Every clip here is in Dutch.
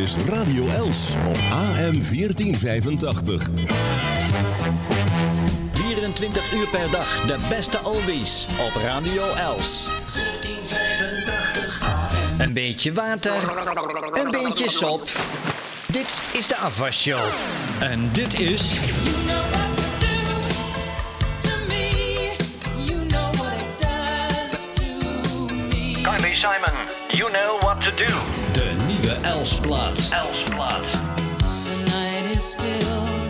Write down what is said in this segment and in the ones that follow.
is Radio Els op AM 1485. 24 uur per dag de beste oldies op Radio Els. 1485 AM. Een beetje water, een beetje sop. Dit is de afwasshow. En dit is... nieuwe Elsplaat. Elsplaat. The night is filled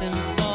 them fall.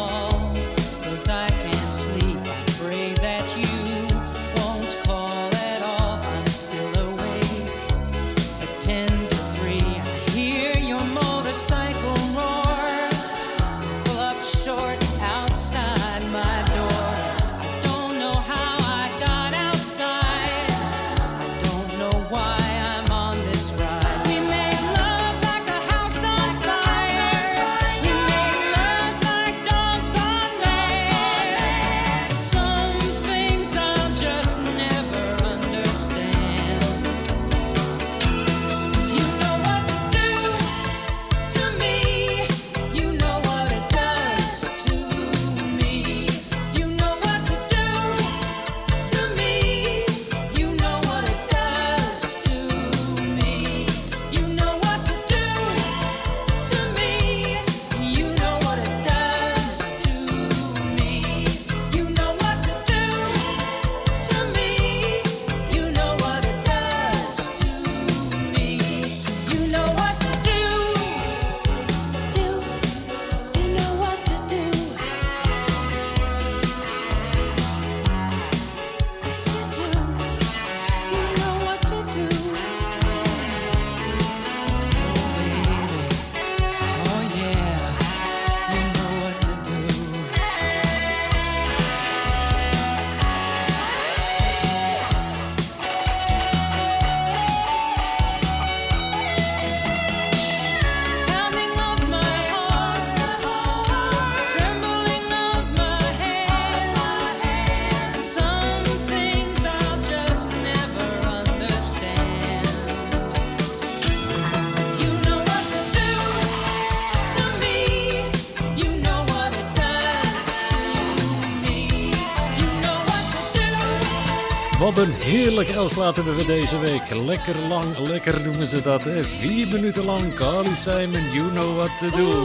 Wat een heerlijk Elsplaat hebben we deze week. Lekker lang, lekker noemen ze dat. Hè? Vier minuten lang. Carly Simon, you know what to do.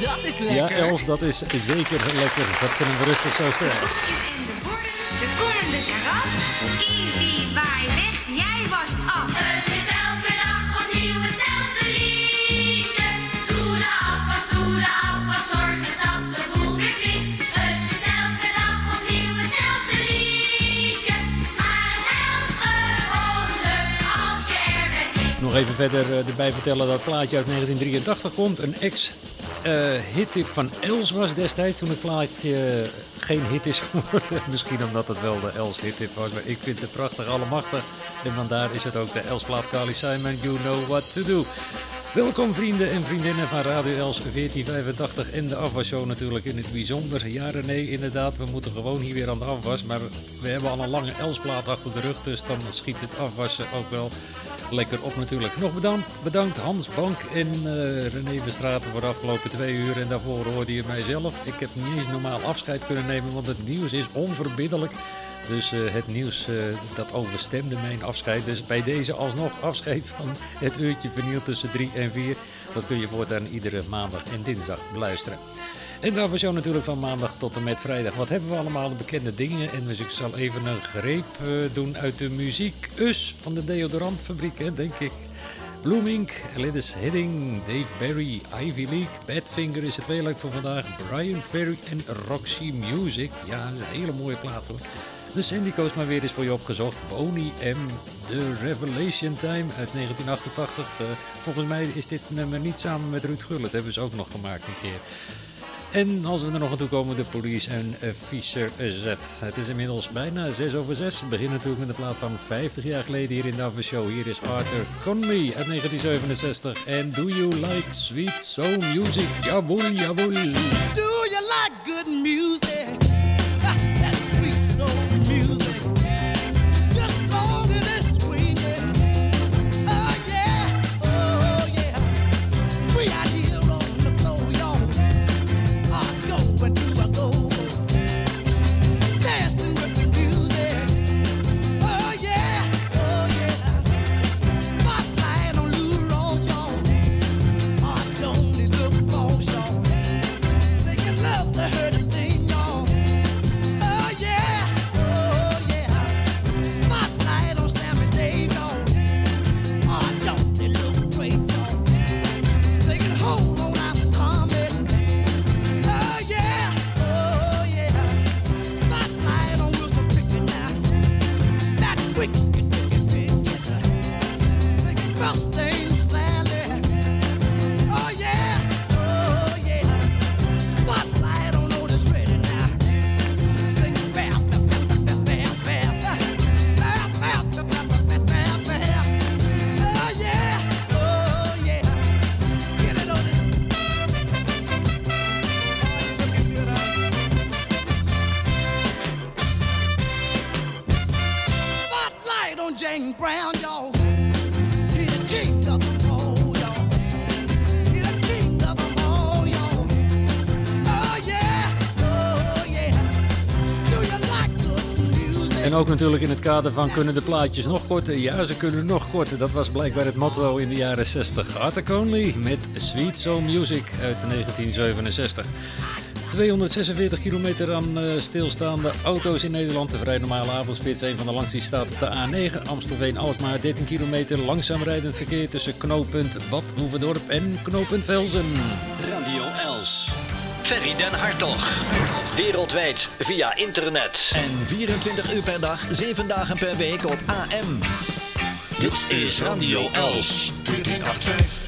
Dat is Ja, lekker. Els, dat is zeker lekker. Dat kunnen we rustig zo stellen. Even verder eh, erbij vertellen dat het plaatje uit 1983 komt. Een ex-hittip van Els was destijds toen het plaatje geen hit is geworden. Misschien omdat het wel de Els hittip was, maar ik vind het prachtig allemachtig. En vandaar is het ook de Els-plaat Carly Simon, You Know What To Do. Welkom vrienden en vriendinnen van Radio Els 1485 en de afwasshow natuurlijk in het bijzonder. Ja René, inderdaad, we moeten gewoon hier weer aan de afwas. Maar we hebben al een lange Elsplaat achter de rug, dus dan schiet het afwassen ook wel lekker op natuurlijk. Nog bedankt, bedankt Hans Bank en uh, René Verstraten voor de afgelopen twee uur. En daarvoor hoorde je mijzelf. Ik heb niet eens normaal afscheid kunnen nemen, want het nieuws is onverbiddelijk. Dus uh, het nieuws uh, dat overstemde mijn afscheid. Dus bij deze alsnog afscheid van het uurtje vernield tussen 3 en 4. Dat kun je voortaan iedere maandag en dinsdag beluisteren. En daarvoor zo natuurlijk van maandag tot en met vrijdag. Wat hebben we allemaal? De bekende dingen. En dus ik zal even een greep uh, doen uit de muziek. Us van de deodorantfabriek, denk ik. Blooming, Gladys Hidding, Dave Barry, Ivy League, Badfinger is het tweeluik voor vandaag. Brian Ferry en Roxy Music. Ja, dat is een hele mooie plaat hoor. De Sandy Coast maar weer eens voor je opgezocht. Boney M. The Revelation Time uit 1988. Uh, volgens mij is dit nummer niet samen met Ruud Gullit. hebben ze ook nog gemaakt een keer. En als we er nog aan toe komen, de police en Fisher Z. Het is inmiddels bijna 6 over 6. We beginnen natuurlijk met de plaat van 50 jaar geleden hier in de Show. Hier is Arthur Conley uit 1967. En Do You Like Sweet Soul Music? Jawohl, jawohl. Do you like good music? En ook natuurlijk in het kader van kunnen de plaatjes nog korter? Ja, ze kunnen nog korter. Dat was blijkbaar het motto in de jaren 60. Arthur Conley met Sweet Soul Music uit 1967. 246 kilometer aan uh, stilstaande auto's in Nederland. De vrij normale avondspits, een van de langste die staat op de A9. Amstelveen-Alkmaar, 13 kilometer langzaam rijdend verkeer tussen knooppunt Bad Hoeverdorp en knooppunt Velzen. Radio Els. Ferry den Hartog. Wereldwijd via internet. En 24 uur per dag, 7 dagen per week op AM. Dit is Radio Els. 1485.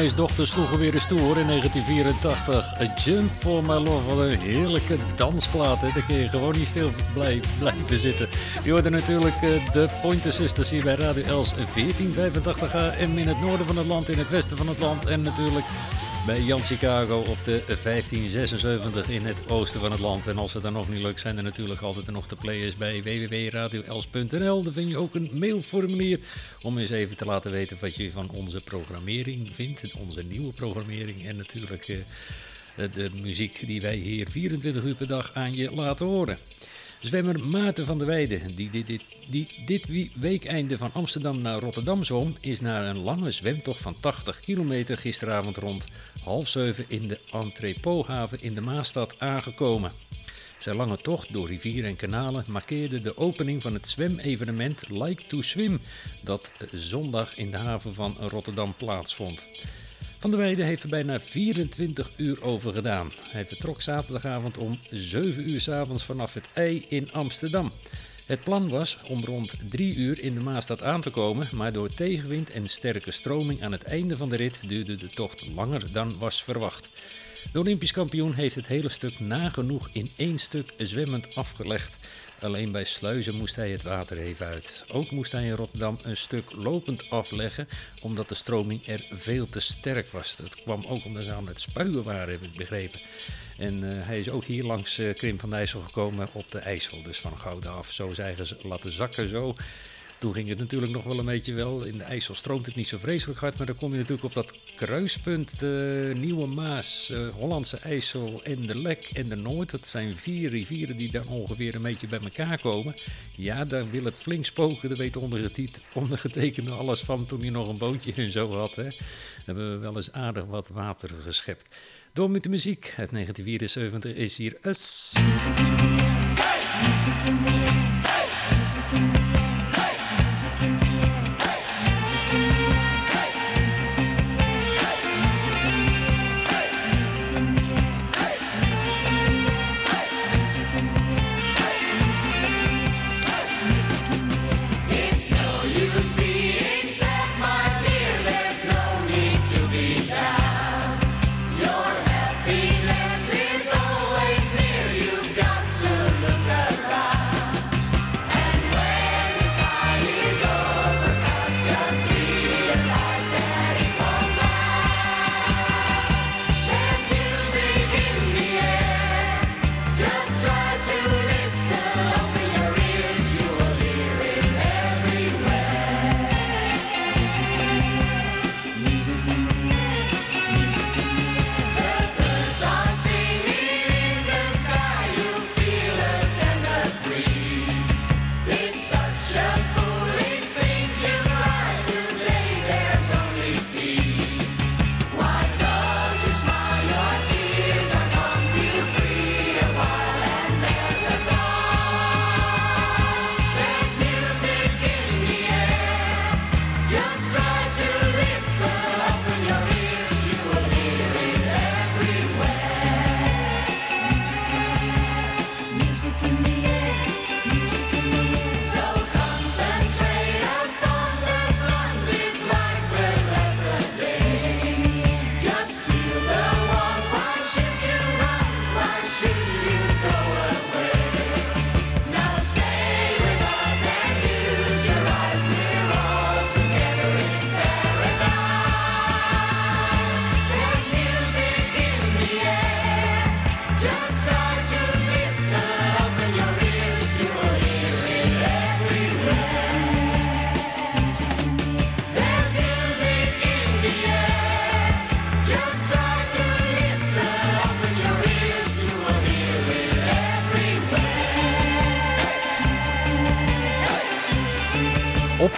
De domineesdochters sloegen weer eens toe hoor in 1984. A Jump for My Love, wat een heerlijke dansplaat. Hè? Daar kun je gewoon niet stil blij- blijven zitten. Je hoorde natuurlijk eh, de Pointer Sisters hier bij Radio Els 1485 AM in het noorden van het land, in het westen van het land. En natuurlijk bij Jan Chicago op de 1576 in het oosten van het land. En als het dan nog niet lukt, zijn er natuurlijk altijd nog de players bij www.radioels.nl. Daar vind je ook een mailformulier om eens even te laten weten wat je van onze programmering vindt. Onze nieuwe programmering en natuurlijk eh, de, de muziek die wij hier 24 uur per dag aan je laten horen. Zwemmer Maarten van der Weijden, die, dit- weekeinde van Amsterdam naar Rotterdam zwom, is na een lange zwemtocht van 80 kilometer gisteravond rond half zeven in de entrepothaven in de Maastad aangekomen. Zijn lange tocht door rivieren en kanalen markeerde de opening van het zwemevenement Like to Swim, dat zondag in de haven van Rotterdam plaatsvond. Van der Weijden heeft er bijna 24 uur over gedaan. Hij vertrok zaterdagavond om 7 uur 's avonds vanaf het ei in Amsterdam. Het plan was om rond 3 uur in de Maastad aan te komen, maar door tegenwind en sterke stroming aan het einde van de rit duurde de tocht langer dan was verwacht. De Olympisch kampioen heeft het hele stuk nagenoeg in één stuk zwemmend afgelegd. Alleen bij Sluizen moest hij het water even uit. Ook moest hij in Rotterdam een stuk lopend afleggen, omdat de stroming er veel te sterk was. Dat kwam ook omdat ze aan het spuien waren, heb ik begrepen. En eh, hij is ook hier langs eh, Krim van de IJssel gekomen op de IJssel. Dus van Gouda af, zo zijn ze laten zakken zo. Toen ging het natuurlijk nog wel een beetje wel. In de IJssel stroomt het niet zo vreselijk hard. Maar dan kom je natuurlijk op dat kruispunt. eh, Nieuwe Maas, eh, Hollandse IJssel en de Lek en de Noord. Dat zijn vier rivieren die dan ongeveer een beetje bij elkaar komen. Ja, daar wil het flink spoken. Daar weet ondergetekende alles van toen hij nog een bootje en zo had. Hè. Daar hebben we wel eens aardig wat water geschept. Door met de muziek uit 1974 is hier Us.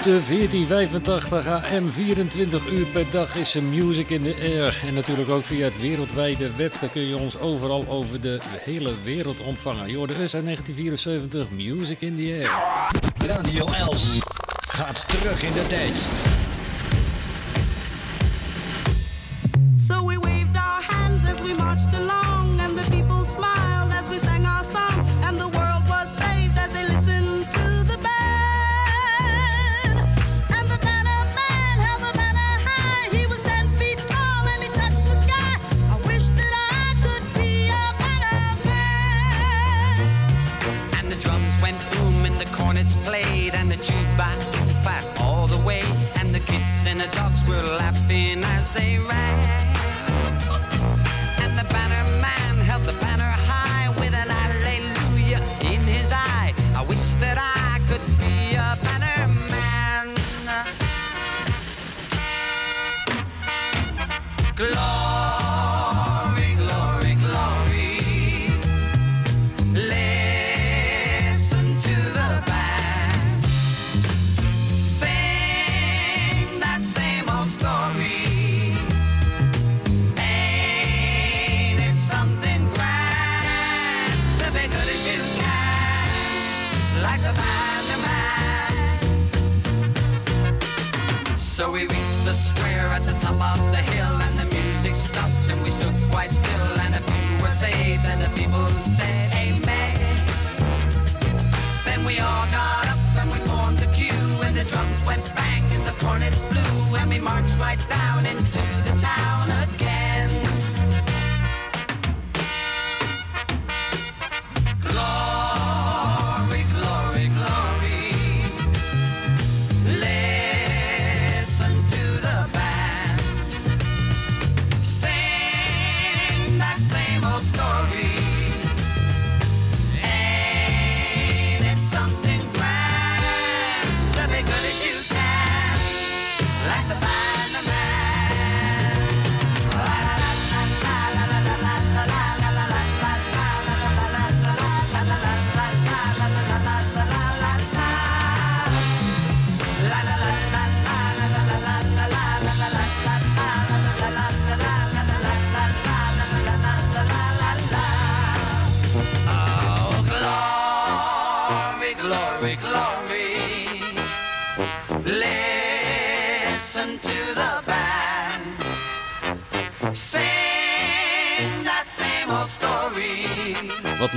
De 1485 AM 24 uur per dag is er music in the air. En natuurlijk ook via het wereldwijde web. Daar kun je ons overal over de hele wereld ontvangen. Je hoorde us uit 1974, Music in the Air. Radio Els gaat terug in de tijd.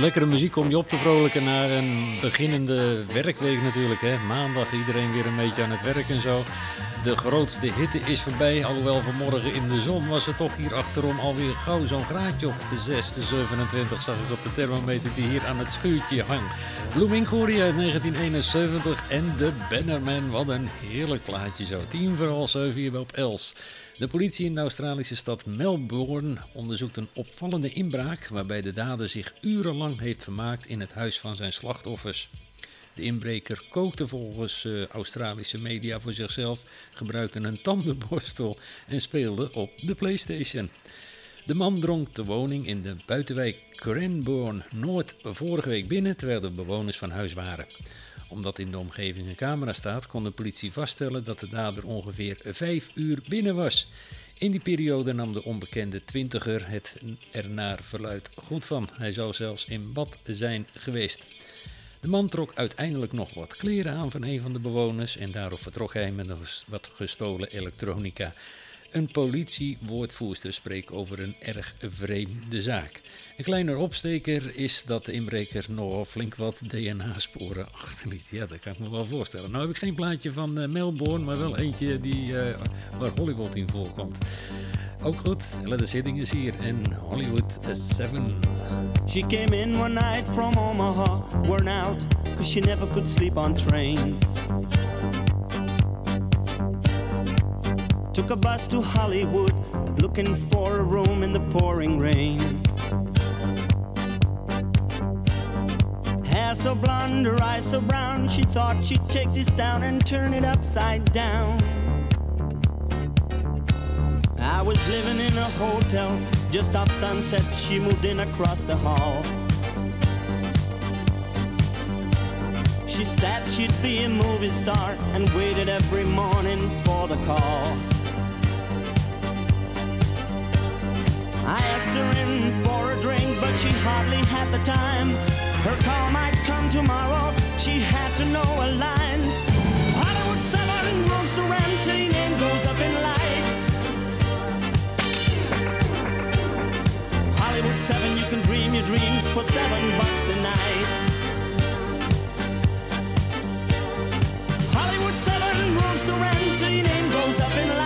Lekkere muziek om je op te vrolijken na een beginnende werkweek natuurlijk. Hè. Maandag iedereen weer een beetje aan het werk en zo. De grootste hitte is voorbij. Alhoewel vanmorgen in de zon was het toch hier achterom alweer gauw zo'n graadje of 6, 27 zag ik op de thermometer die hier aan het schuurtje hangt. Blooming uit 1971 en de Bannerman. Wat een heerlijk plaatje zo. 10 voor half 7 hier op Els. De politie in de Australische stad Melbourne onderzoekt een opvallende inbraak waarbij de dader zich urenlang heeft vermaakt in het huis van zijn slachtoffers. De inbreker kookte volgens eh, Australische media voor zichzelf, gebruikte een tandenborstel en speelde op de PlayStation. De man drong de woning in de buitenwijk Cranbourne Noord vorige week binnen terwijl de bewoners van huis waren. Omdat in de omgeving een camera staat, kon de politie vaststellen dat de dader ongeveer vijf uur binnen was. In die periode nam de onbekende twintiger het er naar verluid goed van. Hij zou zelfs in bad zijn geweest. De man trok uiteindelijk nog wat kleren aan van een van de bewoners en daarop vertrok hij met wat gestolen elektronica. Een politiewoordvoerster spreekt over een erg vreemde zaak. Een kleiner opsteker is dat de inbreker nogal flink wat DNA-sporen achterliet. Ja, dat kan ik me wel voorstellen. Nou heb ik geen plaatje van eh, Melbourne, maar wel eentje die, eh, waar Hollywood in voorkomt. Ook goed, Leather Sitting is hier en Hollywood 7. She came in one night from Omaha, worn out, cause she never could sleep on trains. Took a bus to Hollywood, looking for a room in the pouring rain. Hair so blonde, her eyes so brown, she thought she'd take this down and turn it upside down. I was living in a hotel just off sunset. She moved in across the hall. She said she'd be a movie star and waited every morning for the call. I asked her in for a drink, but she hardly had the time. Her call might come tomorrow. She had to know her lines. Hollywood 7 rooms to rent, till your name goes up in lights. Hollywood 7, you can dream your dreams for seven bucks a night. Hollywood 7 rooms to rent your name goes up in lights.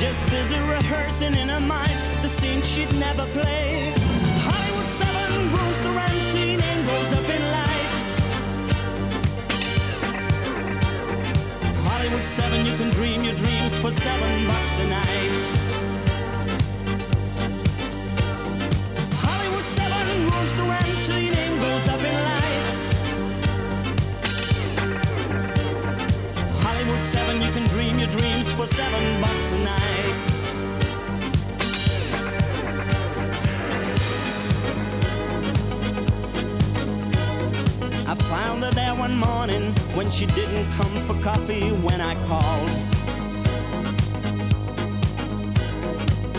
Just busy rehearsing in her mind the scene she'd never play. Hollywood 7 rooms to rent, teen goes up in lights. Hollywood 7, you can dream your dreams for seven bucks a night. For seven bucks a night. I found her there one morning when she didn't come for coffee when I called.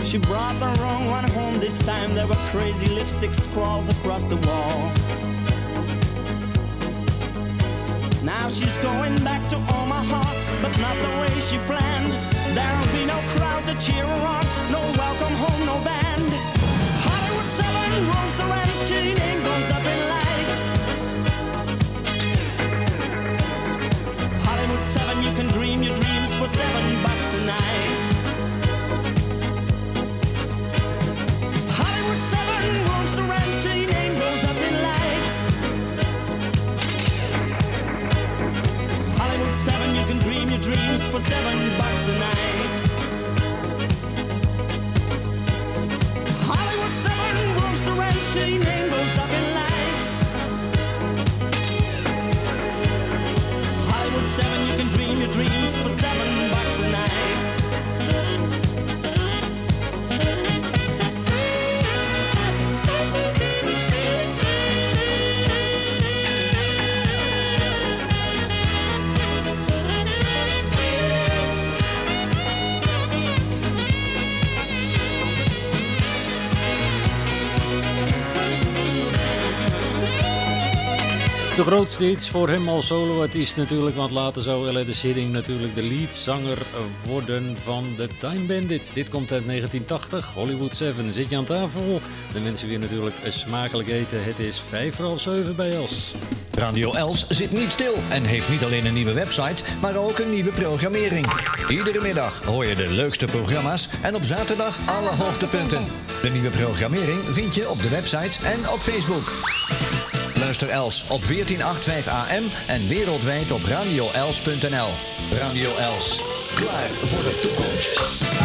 She brought the wrong one home this time. There were crazy lipstick scrawls across the wall. Now she's going back to Omaha, but not the way she planned. There'll be no crowd to cheer her on, no welcome home, no band. Hollywood 7 rolls to rent, Jean goes up in lights. Hollywood 7, you can dream your dreams for seven bucks a night. Seven bucks a night. Grootste hits voor hem als solo-artiest natuurlijk, want later zou Ella de Sidding natuurlijk de leadzanger worden van de Time Bandits. Dit komt uit 1980, Hollywood 7. Zit je aan tafel? De mensen weer natuurlijk smakelijk eten. Het is vijf voor half zeven bij Els. Radio Els zit niet stil en heeft niet alleen een nieuwe website, maar ook een nieuwe programmering. Iedere middag hoor je de leukste programma's en op zaterdag alle hoogtepunten. De nieuwe programmering vind je op de website en op Facebook. Luister Els op 1485 AM en wereldwijd op radioels.nl. Radio Els, klaar voor de toekomst.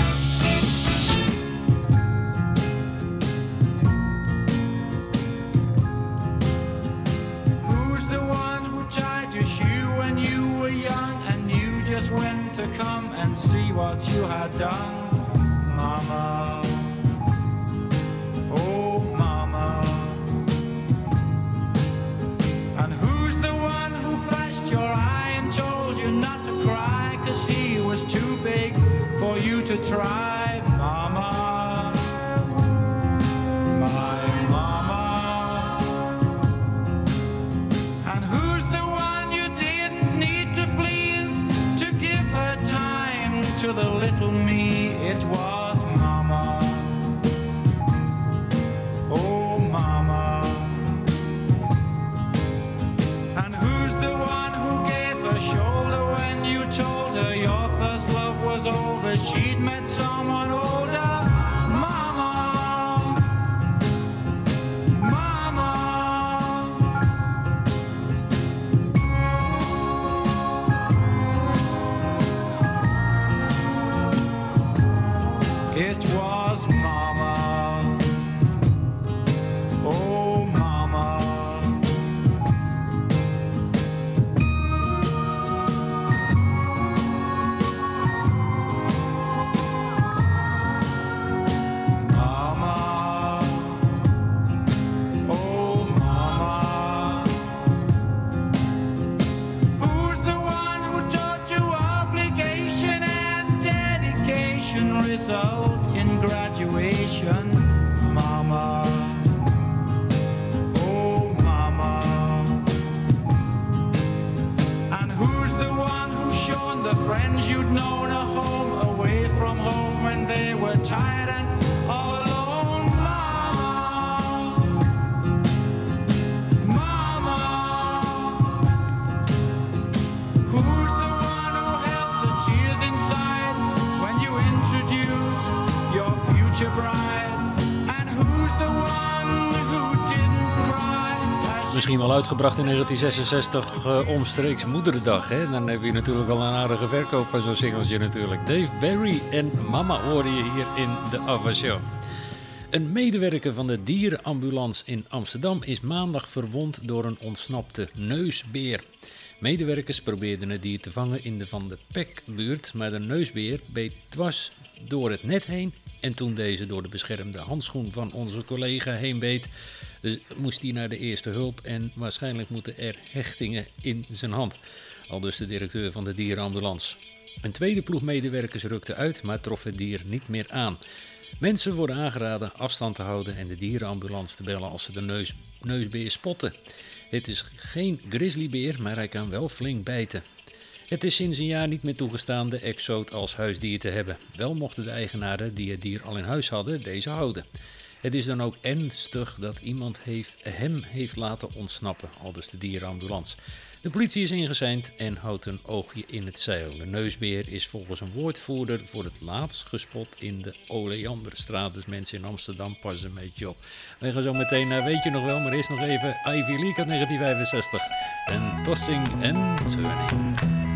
Uitgebracht in 1966 eh, omstreeks Moederdag. Hè? Dan heb je natuurlijk wel een aardige verkoop van zo'n singeltje natuurlijk. Dave Barry en Mama hoorde je hier in de Ava Show. Een medewerker van de dierenambulance in Amsterdam is maandag verwond door een ontsnapte neusbeer. Medewerkers probeerden het dier te vangen in de Van de Pek-buurt, maar de neusbeer beet dwars door het net heen. En toen deze door de beschermde handschoen van onze collega heen beet, dus moest hij naar de eerste hulp en waarschijnlijk moeten er hechtingen in zijn hand. Al dus de directeur van de dierenambulance. Een tweede ploeg medewerkers rukte uit, maar trof het dier niet meer aan. Mensen worden aangeraden afstand te houden en de dierenambulance te bellen als ze de neus, neusbeer spotten. Het is geen grizzlybeer, maar hij kan wel flink bijten. Het is sinds een jaar niet meer toegestaan de exoot als huisdier te hebben. Wel mochten de eigenaren die het dier al in huis hadden deze houden. Het is dan ook ernstig dat iemand heeft, hem heeft laten ontsnappen, aldus de dierenambulance. De politie is ingezeind en houdt een oogje in het zeil. De neusbeer is volgens een woordvoerder voor het laatst gespot in de Oleanderstraat. Dus mensen in Amsterdam passen een beetje op. We gaan zo meteen, eh, weet je nog wel, maar eerst nog even Ivy League uit 1965. En Tossing and Turning.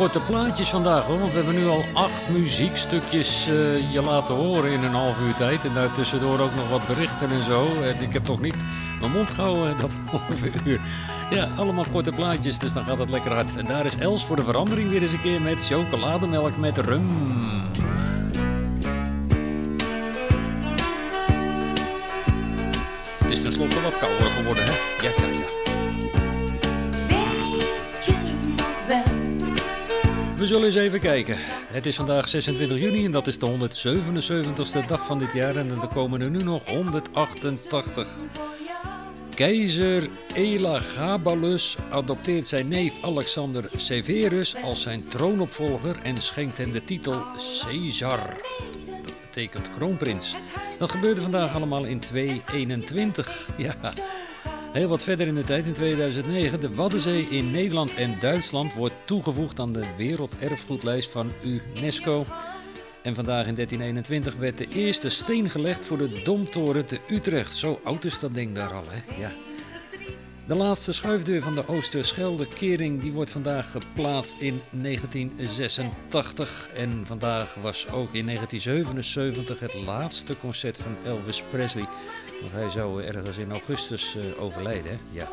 Korte plaatjes vandaag hoor, want we hebben nu al acht muziekstukjes eh, je laten horen in een half uur tijd. En daartussendoor ook nog wat berichten en zo. En ik heb toch niet mijn mond gehouden dat half uur. Ja, allemaal korte plaatjes, dus dan gaat het lekker hard. En daar is Els voor de verandering weer eens een keer met chocolademelk met rum. Het is tenslotte wat kouder geworden, hè? Ja, ja, We zullen eens even kijken. Het is vandaag 26 juni en dat is de 177ste dag van dit jaar. En er komen er nu nog 188. Keizer Elagabalus adopteert zijn neef Alexander Severus als zijn troonopvolger en schenkt hem de titel Caesar. Dat betekent kroonprins. Dat gebeurde vandaag allemaal in 221. Ja. Heel wat verder in de tijd, in 2009, de Waddenzee in Nederland en Duitsland wordt toegevoegd aan de Werelderfgoedlijst van UNESCO. En vandaag in 1321 werd de eerste steen gelegd voor de Domtoren te Utrecht. Zo oud is dat ding daar al, hè? Ja. De laatste schuifdeur van de Oosterschelde-kering die wordt vandaag geplaatst in 1986. En vandaag was ook in 1977 het laatste concert van Elvis Presley. Want hij zou ergens in augustus eh, overlijden? Ja.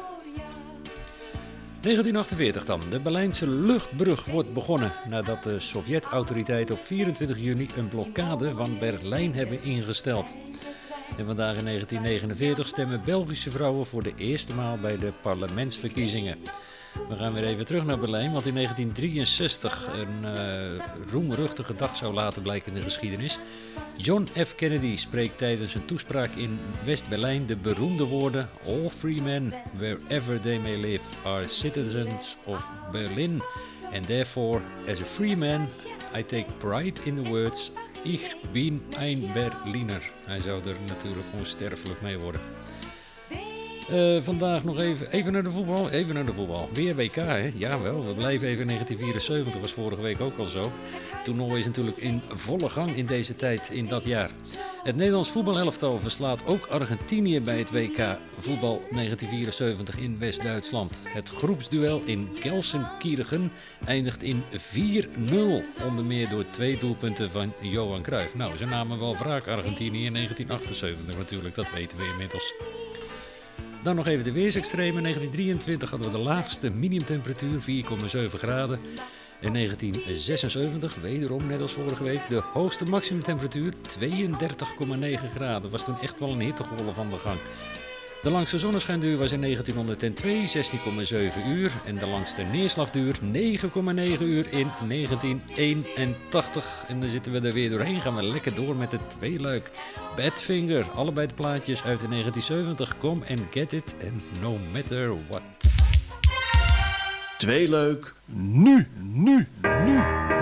1948 dan. De Berlijnse luchtbrug wordt begonnen nadat de Sovjet-autoriteiten op 24 juni een blokkade van Berlijn hebben ingesteld. En vandaag in 1949 stemmen Belgische vrouwen voor de eerste maal bij de parlementsverkiezingen. We gaan weer even terug naar Berlijn, want in 1963 een eh roemruchtige dag zou later blijken in de geschiedenis. John F. Kennedy spreekt tijdens een toespraak in West-Berlijn de beroemde woorden: All free men, wherever they may live, are citizens of Berlin. And therefore, as a free man, I take pride in the words: Ich bin ein Berliner. Hij zou er natuurlijk onsterfelijk mee worden. Eh, vandaag nog even, even naar de voetbal. Even naar de voetbal. Weer WK, hè? Jawel, we blijven even in 1974. was vorige week ook al zo. Het toernooi is natuurlijk in volle gang in deze tijd, in dat jaar. Het Nederlands voetbalelftal verslaat ook Argentinië bij het WK voetbal 1974 in West-Duitsland. Het groepsduel in Gelsenkirchen eindigt in 4-0. Onder meer door twee doelpunten van Johan Cruijff. Nou, ze namen wel wraak Argentinië in 1978 natuurlijk, dat weten we inmiddels. Dan nog even de weersextremen. In 1923 hadden we de laagste minimumtemperatuur, 4,7 graden. In 1976, wederom net als vorige week, de hoogste maximumtemperatuur, 32,9 graden. Was toen echt wel een hittegolf aan de gang. De langste zonneschijnduur was in 1902 16,7 uur en de langste neerslagduur 9,9 uur in 1981. En dan zitten we er weer doorheen, gaan we lekker door met het tweeluik. Badfinger, allebei de plaatjes uit de 1970. Come and get it and no matter what. Tweeluik, nu, nu, nu.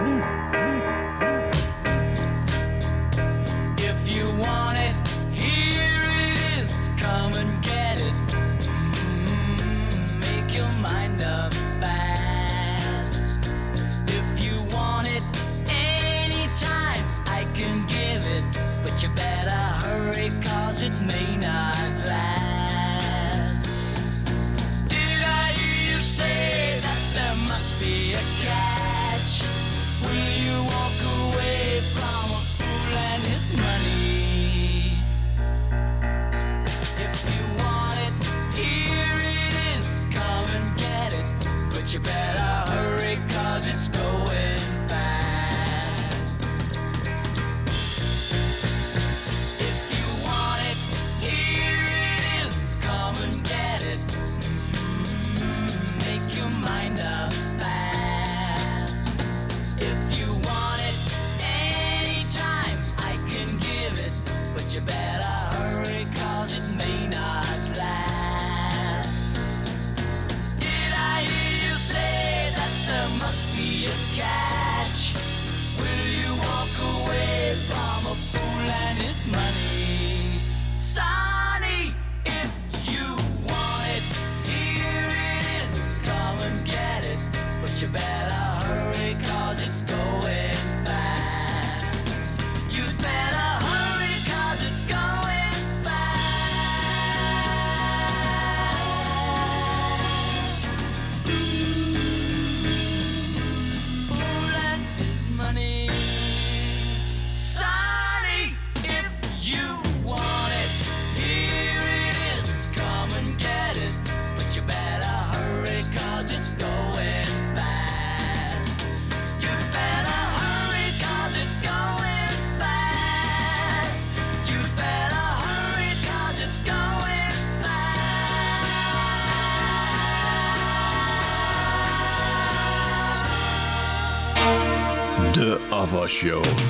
Show.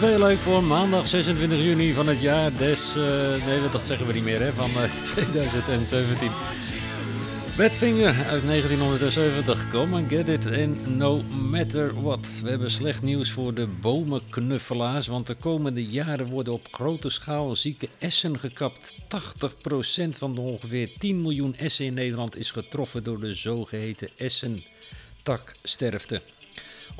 Weer leuk voor maandag 26 juni van het jaar des... eh, nee, dat zeggen we niet meer, hè, van eh, 2017. Badfinger uit 1970. Come and get it and no matter what. We hebben slecht nieuws voor de bomenknuffelaars. Want de komende jaren worden op grote schaal zieke essen gekapt. 80% van de ongeveer 10 miljoen essen in Nederland is getroffen door de zogeheten essentaksterfte.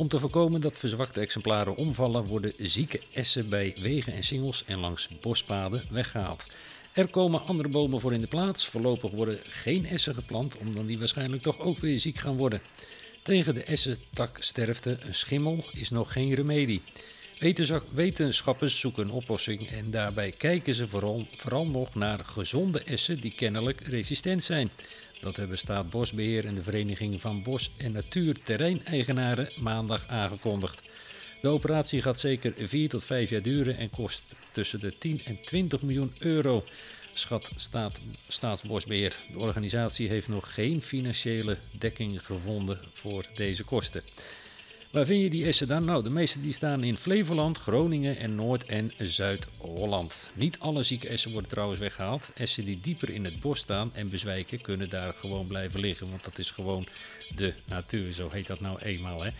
Om te voorkomen dat verzwakte exemplaren omvallen, worden zieke essen bij wegen en singels en langs bospaden weggehaald. Er komen andere bomen voor in de plaats. Voorlopig worden geen essen geplant, omdat die waarschijnlijk toch ook weer ziek gaan worden. Tegen de essentaksterfte, een schimmel, is nog geen remedie. Wetenschap- Wetenschappers zoeken een oplossing en daarbij kijken ze vooral, vooral nog naar gezonde essen die kennelijk resistent zijn. Dat hebben Staatsbosbeheer en de Vereniging van Bos- en Natuurterreineigenaren maandag aangekondigd. De operatie gaat zeker 4 tot 5 jaar duren en kost tussen de 10 en 20 miljoen euro, schat staat, Staatsbosbeheer. De organisatie heeft nog geen financiële dekking gevonden voor deze kosten. Waar vind je die essen dan? Nou, de meeste die staan in Flevoland, Groningen en Noord- en Zuid-Holland. Niet alle zieke essen worden trouwens weggehaald. Essen die dieper in het bos staan en bezwijken kunnen daar gewoon blijven liggen. Want dat is gewoon de natuur, zo heet dat nou eenmaal. Hè.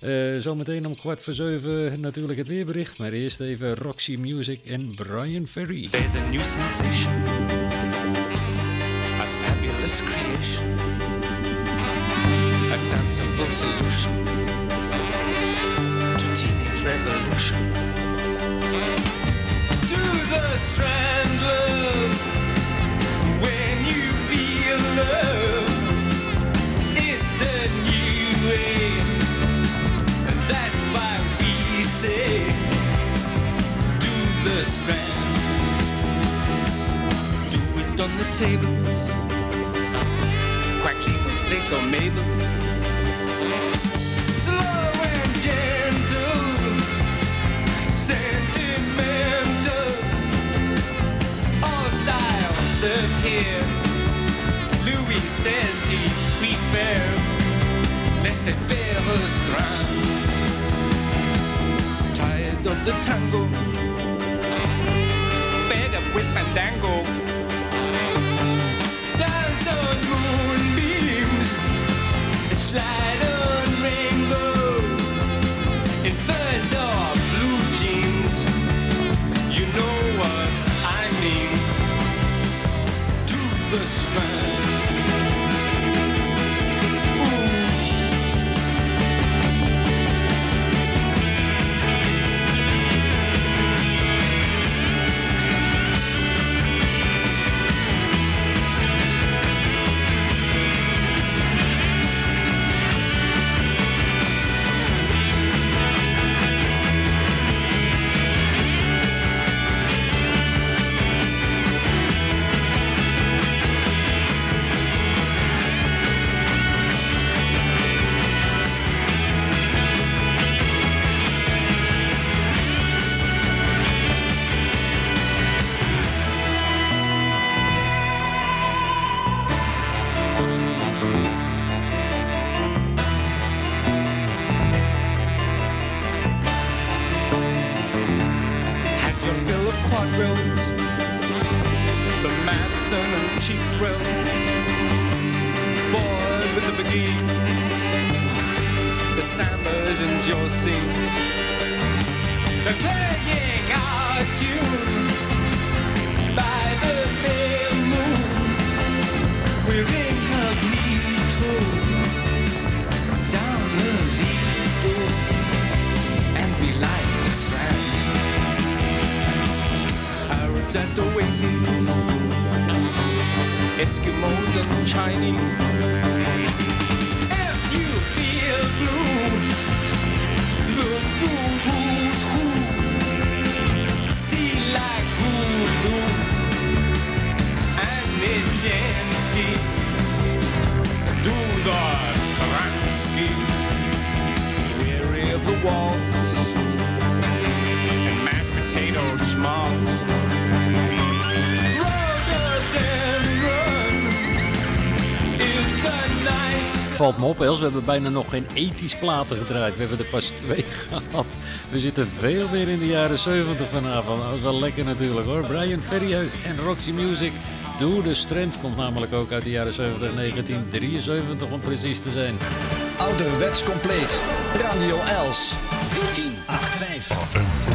Eh, zometeen om kwart voor zeven natuurlijk het weerbericht. Maar eerst even Roxy Music en Brian Ferry. There's a new sensation, a fabulous creation, a danceable solution on the tables. Quackly was place on Mabel's. Served here. Louis says he prefer laissez-faire strand. Tired of the tango, fed up with fandango. Dance on moonbeams, slide the strand. Op, Els. We hebben bijna nog geen ethisch platen gedraaid. We hebben er pas twee gehad. We zitten veel meer in de jaren 70 vanavond. Dat is wel lekker natuurlijk hoor. Brian Ferry en Roxy Music. Doe de Strand komt namelijk ook uit de jaren 70, 1973 om precies te zijn. Ouderwets compleet. Radio Els. 1485.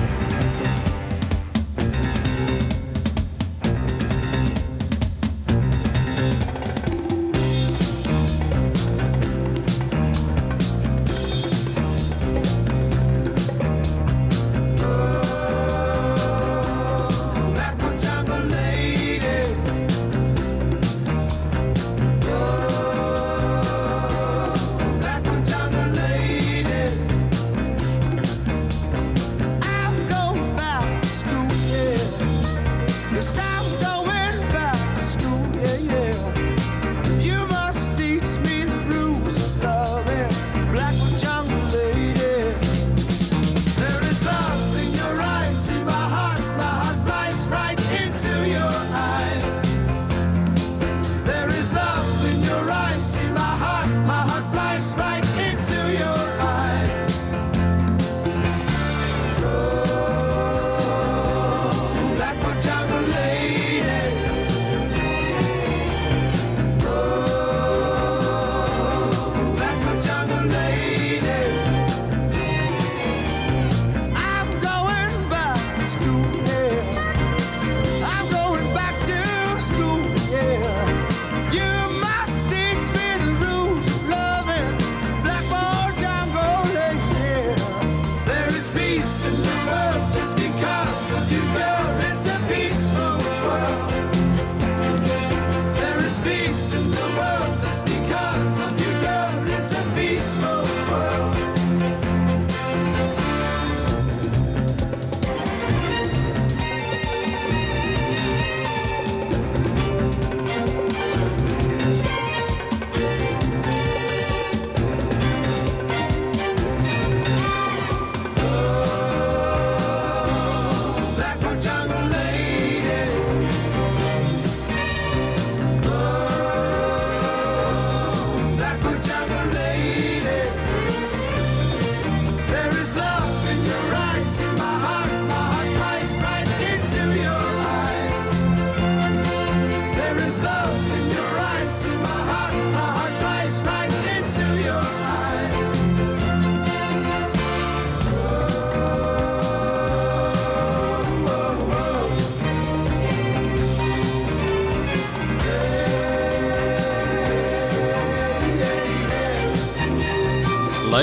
Just because of you, girl. It's a peaceful world. There is peace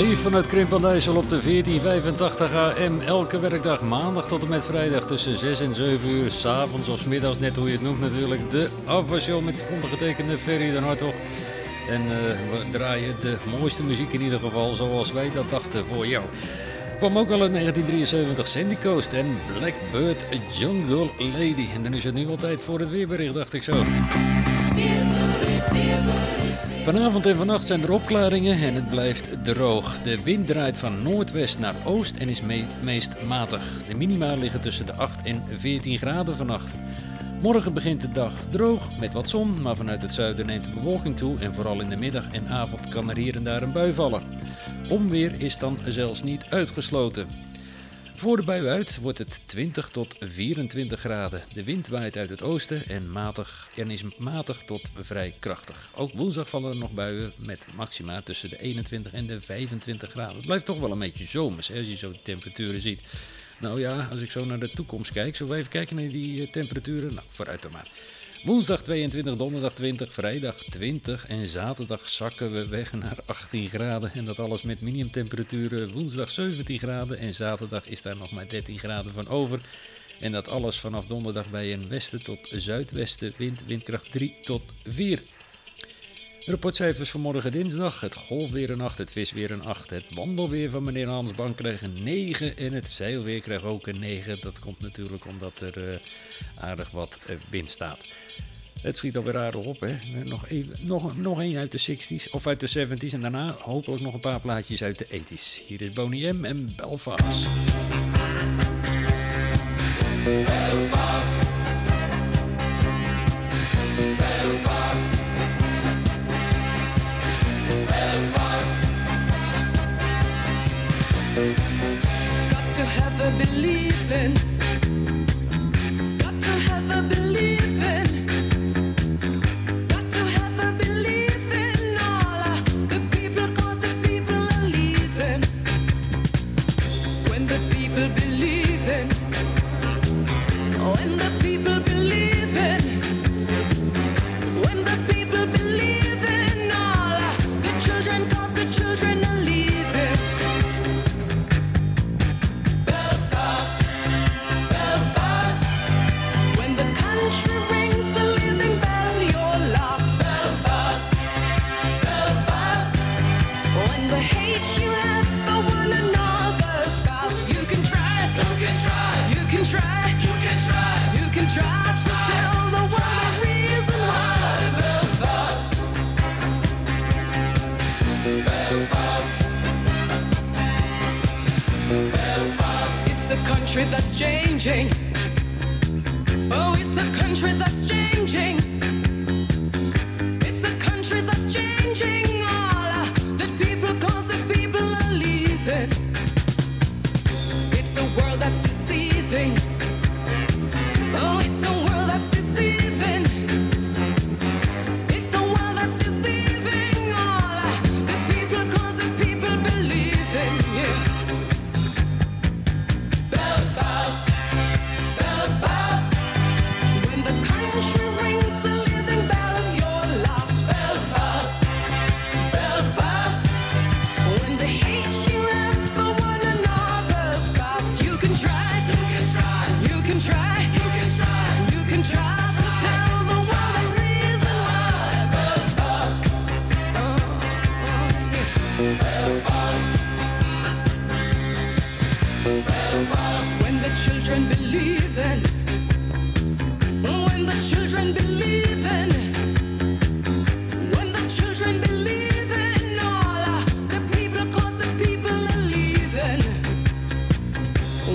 Live vanuit Krimpendijssel op de 1485 AM. Elke werkdag maandag tot en met vrijdag tussen 6 en 7 uur. S'avonds of middags, net hoe je het noemt natuurlijk. De afwasshow met ondergetekende Ferry den Hartog. En eh, we draaien de mooiste muziek in ieder geval zoals wij dat dachten voor jou. Kwam ook al uit 1973 Sandy Coast en Blackbird Jungle Lady. En dan is het nu wel tijd voor het weerbericht, dacht ik zo. Vanavond en vannacht zijn er opklaringen en het blijft droog. De wind draait van noordwest naar oost en is me- meest matig. De minima liggen tussen de 8 en 14 graden vannacht. Morgen begint de dag droog met wat zon, maar vanuit het zuiden neemt de bewolking toe en vooral in de middag en avond kan er hier en daar een bui vallen. Onweer is dan zelfs niet uitgesloten. Voor de bui uit wordt het 20 tot 24 graden. De wind waait uit het oosten en, matig, is matig tot vrij krachtig. Ook woensdag vallen er nog buien met maxima tussen de 21 en de 25 graden. Het blijft toch wel een beetje zomers als je zo de temperaturen ziet. Nou ja, als ik zo naar de toekomst kijk, zullen we even kijken naar die eh, temperaturen? Nou, vooruit dan maar. Woensdag 22, donderdag 20, vrijdag 20 en zaterdag zakken we weg naar 18 graden. En dat alles met minimumtemperaturen woensdag 17 graden en zaterdag is daar nog maar 13 graden van over. En dat alles vanaf donderdag bij een westen tot zuidwesten wind, windkracht 3 tot 4. Rapportcijfers voor morgen dinsdag. Het golfweer een 8, het visweer een 8. Het wandelweer van meneer Hans Bank kreeg een 9 en het zeilweer kreeg ook een 9. Dat komt natuurlijk omdat er eh, aardig wat eh, wind staat. Het schiet alweer aardig op, hè? Nog één nog, nog uit de 60s of uit de 70s en daarna hopelijk nog een paar plaatjes uit de 80s. Hier is Bonnie M en Belfast. Belfast. Belfast. Belfast. Got to have a belief in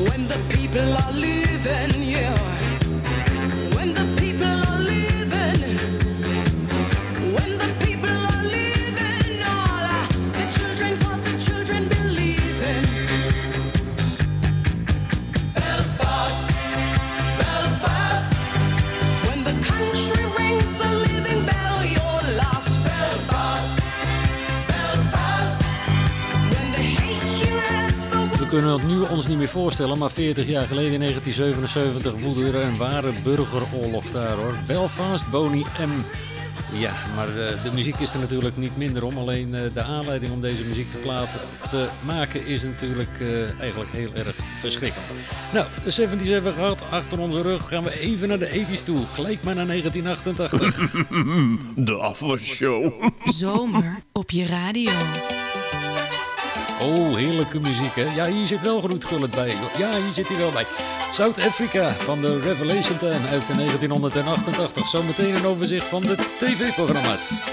when the people are leaving you. We kunnen het nu ons niet meer voorstellen, maar 40 jaar geleden in 1977 voelde er een ware burgeroorlog daar hoor. Belfast, Boney M. Ja, maar eh, de, muziek is er natuurlijk niet minder om. Alleen eh, de aanleiding om deze muziek te, platen, te maken is natuurlijk eh, eigenlijk heel erg verschrikkelijk. Nou, de 77 gehad, achter onze rug gaan we even naar de 80s toe. Gelijk maar naar 1988. De afwasshow. Zomer op je radio. Oh, heerlijke muziek, hè? Ja, hier zit wel Groet gullet bij. Ja, hier zit hij wel bij. South Africa van de Revelation Time uit 1988. Zometeen een overzicht van de tv-programma's.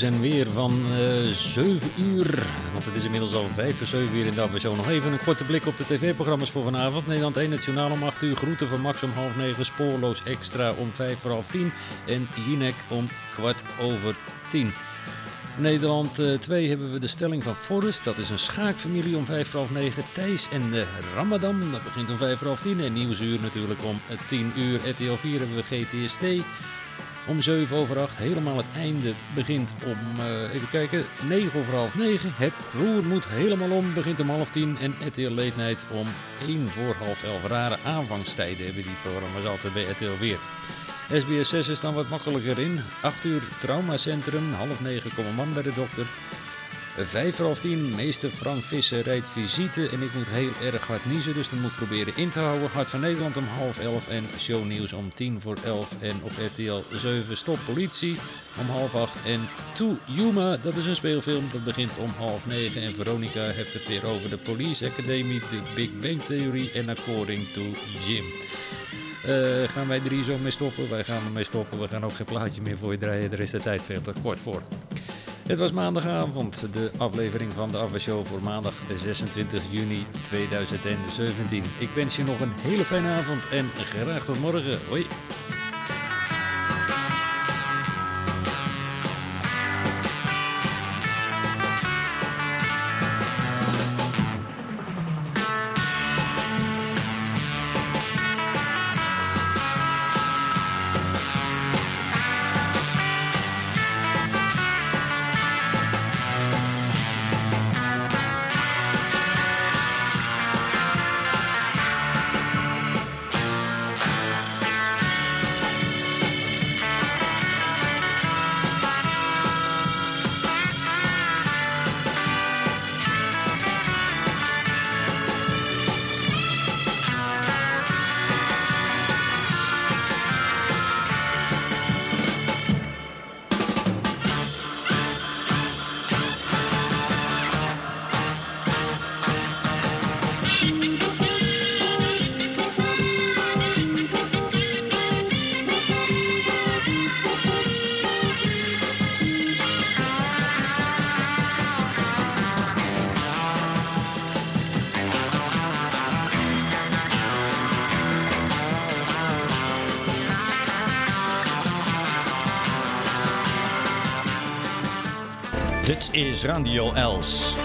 Nieuws en weer van eh 7 uur. Want het is inmiddels al 5 voor 7 uur in de afweer. Nog even een korte blik op de tv-programma's voor vanavond. Nederland 1, het journaal om 8 uur. Groeten van Max om half 9. Spoorloos extra om 5 voor half 10. En Jinek om kwart over 10. Nederland eh, 2 hebben we de stelling van Forrest. Dat is een schaakfamilie om 5 voor half 9. Thijs en de Ramadan. Dat begint om 5 voor half 10. En Nieuwsuur natuurlijk om eh, 10 uur. RTL 4 hebben we GTST. Om 7 over 8, helemaal het einde begint om, eh, even kijken, 9 over half 9. Het roer moet helemaal om, begint om half 10. En RTL Late Night om 1 voor half 11. Rare aanvangstijden hebben die programma's altijd bij RTL weer. SBS 6 is dan wat makkelijker in. 8 uur traumacentrum, half 9 kom man bij de dokter. 5 voor half 10, meester Frank Visser rijdt visite en ik moet heel erg hard niezen, dus dat moet ik proberen in te houden. Hart van Nederland om half 11 en shownieuws om 10 voor 11 en op RTL 7 Stop Politie om half 8 en To Yuma, dat is een speelfilm, dat begint om half 9 en Veronica heeft het weer over de Police Academy, de Big Bang Theory en According to Jim. Eh, gaan wij drie zo mee stoppen? Wij gaan ermee stoppen. We gaan ook geen plaatje meer voor je draaien. Er is de tijd veel te kort voor. Het was maandagavond, de aflevering van de Afweershow voor maandag 26 juni 2017. Ik wens je nog een hele fijne avond en graag tot morgen. Hoi. Is Radio Els.